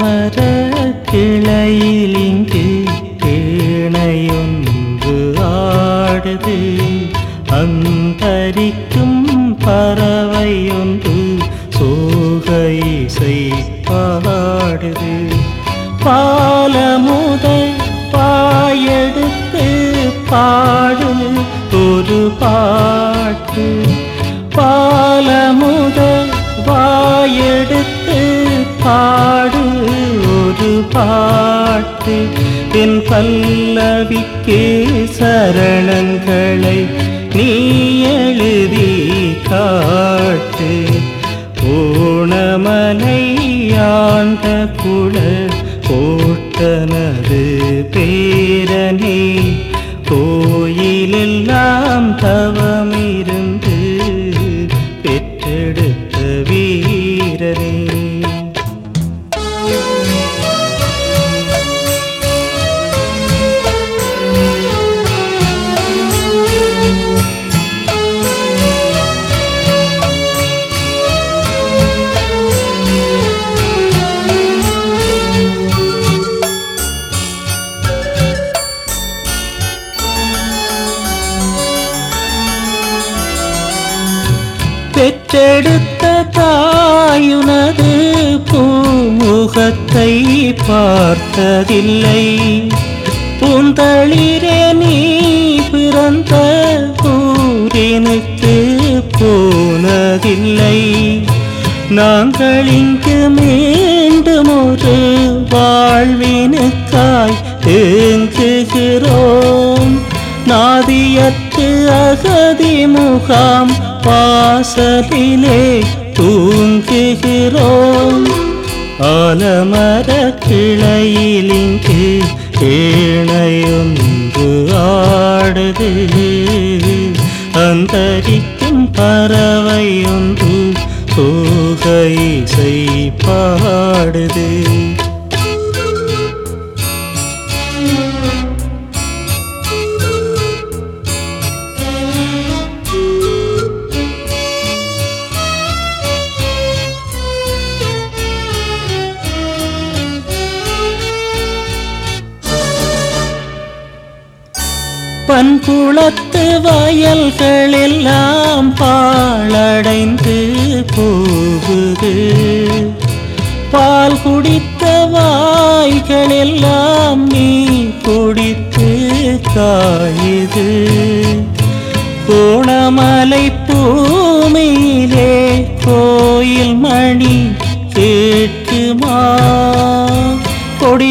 മര കിളയിലിങ്കി കേണയൊന്ന് ആടുത് അന്തരിക്കും പറവയൊന്ന് സോഹയിസൈ പാടുത് പാലമുതൽ പായെടുത്ത് പാടും ഒരു പാട്ട് പാലമുതൽ വായെടുത്ത് പാടും பாட்டு என் பல்லவிக்கே சரணங்களை நீ எழுதி காட்டு. ஓணமலை ஆண்ட குல ஓட்டனது பேரனே கோயிலெல்லாம் தவமே எடுத்த தாயுனது பூமுகத்தை பார்த்ததில்லை. பூந்தளிரே நீ பிறந்த ஊரினுக்கு போனதில்லை. நாங்கள் இங்கு மீண்டும் ஒரு அத்து அகதி முகாம் வாசலிலே தூங்குகிறோம். ஆலமர கிளையிலிங்கு ஏணையொன்று ஆடுது. அந்தரிக்கும் பறவை ஒன்று சோக பாடுது. தன் குளத்து வயல்களெல்லாம் பாழடைந்து போகுது. பால் குடித்த வாய்களெல்லாம் நீ குடித்து காயுது. கோணமலை பூமி